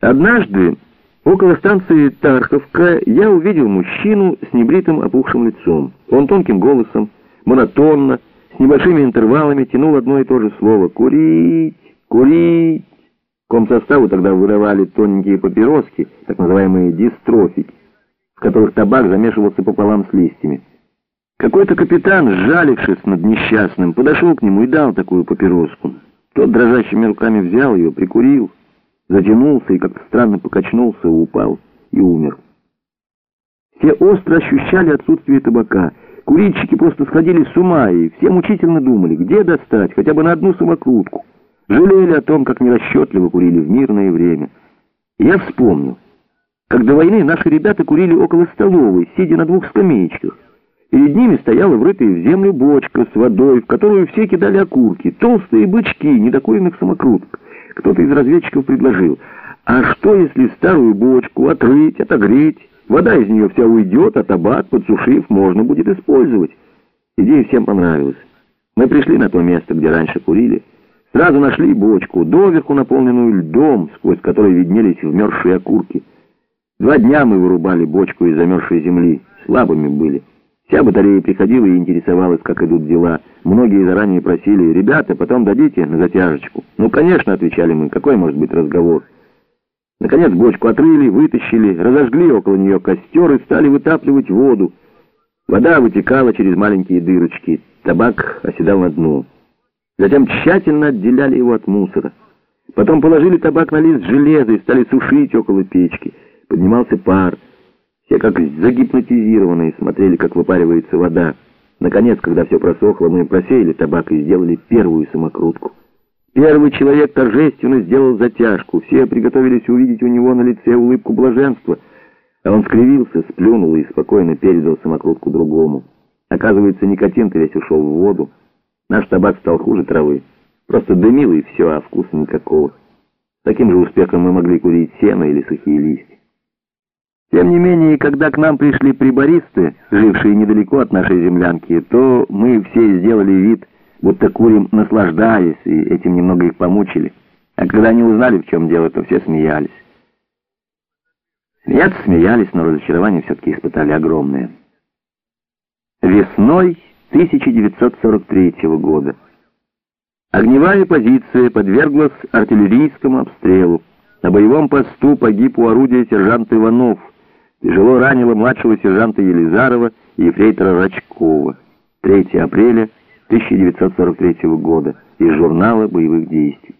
Однажды около станции Тарховка я увидел мужчину с небритым опухшим лицом. Он тонким голосом, монотонно, с небольшими интервалами тянул одно и то же слово «курить, курить». Комсоставу тогда выдавали тоненькие папироски, так называемые дистрофики, в которых табак замешивался пополам с листьями. Какой-то капитан, сжалившись над несчастным, подошел к нему и дал такую папироску. Тот дрожащими руками взял ее, прикурил, затянулся и как-то странно покачнулся, упал и умер. Все остро ощущали отсутствие табака. Курильщики просто сходили с ума и все мучительно думали, где достать хотя бы на одну самокрутку. Жалели о том, как нерасчетливо курили в мирное время. я вспомнил, как до войны наши ребята курили около столовой, сидя на двух скамеечках. Перед ними стояла врытая в землю бочка с водой, в которую все кидали окурки, толстые бычки недокуренных самокруток. Кто-то из разведчиков предложил, а что если старую бочку отрыть, отогреть, вода из нее вся уйдет, а табак, подсушив, можно будет использовать. Идея всем понравилась. Мы пришли на то место, где раньше курили, сразу нашли бочку, доверху наполненную льдом, сквозь который виднелись вмерзшие окурки. Два дня мы вырубали бочку из замерзшей земли, слабыми были. Вся батарея приходила и интересовалась, как идут дела. Многие заранее просили, «Ребята, потом дадите на затяжечку». «Ну, конечно», — отвечали мы, — «какой может быть разговор?» Наконец бочку отрыли, вытащили, разожгли около нее костер и стали вытапливать воду. Вода вытекала через маленькие дырочки, табак оседал на дно. Затем тщательно отделяли его от мусора. Потом положили табак на лист железа и стали сушить около печки. Поднимался пар. Все как загипнотизированные смотрели, как выпаривается вода. Наконец, когда все просохло, мы просеяли табак и сделали первую самокрутку. Первый человек торжественно сделал затяжку. Все приготовились увидеть у него на лице улыбку блаженства. А он скривился, сплюнул и спокойно передал самокрутку другому. Оказывается, никотин-то весь ушел в воду. Наш табак стал хуже травы. Просто дымил и все, а вкуса никакого. Таким же успехом мы могли курить сено или сухие листья. Тем не менее, когда к нам пришли прибористы, жившие недалеко от нашей землянки, то мы все сделали вид, будто курим наслаждаясь, и этим немного их помучили. А когда они узнали, в чем дело, то все смеялись. Смеяться смеялись, но разочарование все-таки испытали огромное. Весной 1943 года огневая позиция подверглась артиллерийскому обстрелу. На боевом посту погиб у орудия сержант Иванов, тяжело ранило младшего сержанта Елизарова и ефрейтора Рачкова. 3 апреля 1943 года из журнала боевых действий.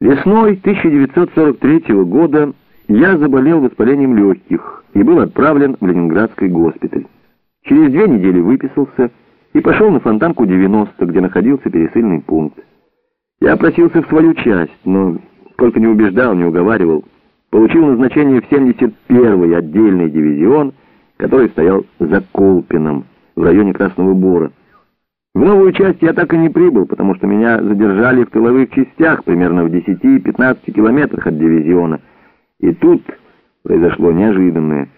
Весной 1943 года я заболел воспалением легких и был отправлен в Ленинградский госпиталь. Через две недели выписался и пошел на Фонтанку 90, где находился пересыльный пункт. Я просился в свою часть, но сколько не убеждал, не уговаривал, получил назначение в 71-й отдельный дивизион, который стоял за Колпином, в районе Красного Бора. В новую часть я так и не прибыл, потому что меня задержали в тыловых частях, примерно в 10-15 километрах от дивизиона. И тут произошло неожиданное.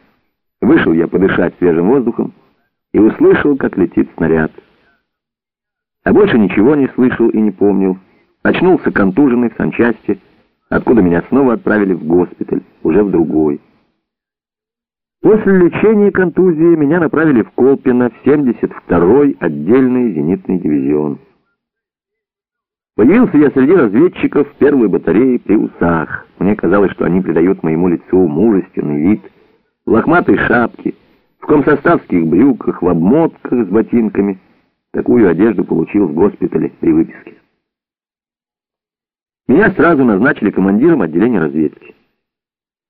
Вышел я подышать свежим воздухом и услышал, как летит снаряд. А больше ничего не слышал и не помнил. Очнулся контуженный в санчасти, откуда меня снова отправили в госпиталь, уже в другой. После лечения контузии меня направили в Колпино в 72-й отдельный зенитный дивизион. Появился я среди разведчиков первой батареи при усах. Мне казалось, что они придают моему лицу мужественный вид. В лохматой шапке, в комсоставских брюках, в обмотках с ботинками. Такую одежду получил в госпитале при выписке. Меня сразу назначили командиром отделения разведки.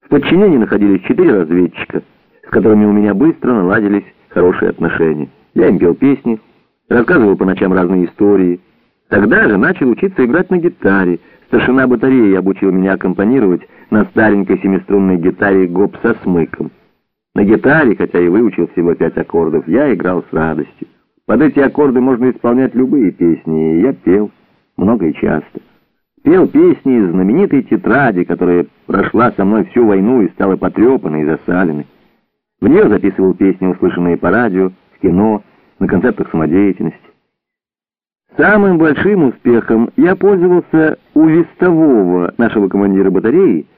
В подчинении находились четыре разведчика, с которыми у меня быстро наладились хорошие отношения. Я им пел песни, рассказывал по ночам разные истории. Тогда же начал учиться играть на гитаре. Старшина батареи обучил меня аккомпанировать на старенькой семиструнной гитаре гоп со смыком. На гитаре, хотя и выучил всего пять аккордов, я играл с радостью. Под эти аккорды можно исполнять любые песни, и я пел много и часто. Пел песни из знаменитой тетради, которая прошла со мной всю войну и стала потрепанной и засаленной. В нее записывал песни, услышанные по радио, в кино, на концертах самодеятельности. Самым большим успехом я пользовался у вестового нашего командира батареи,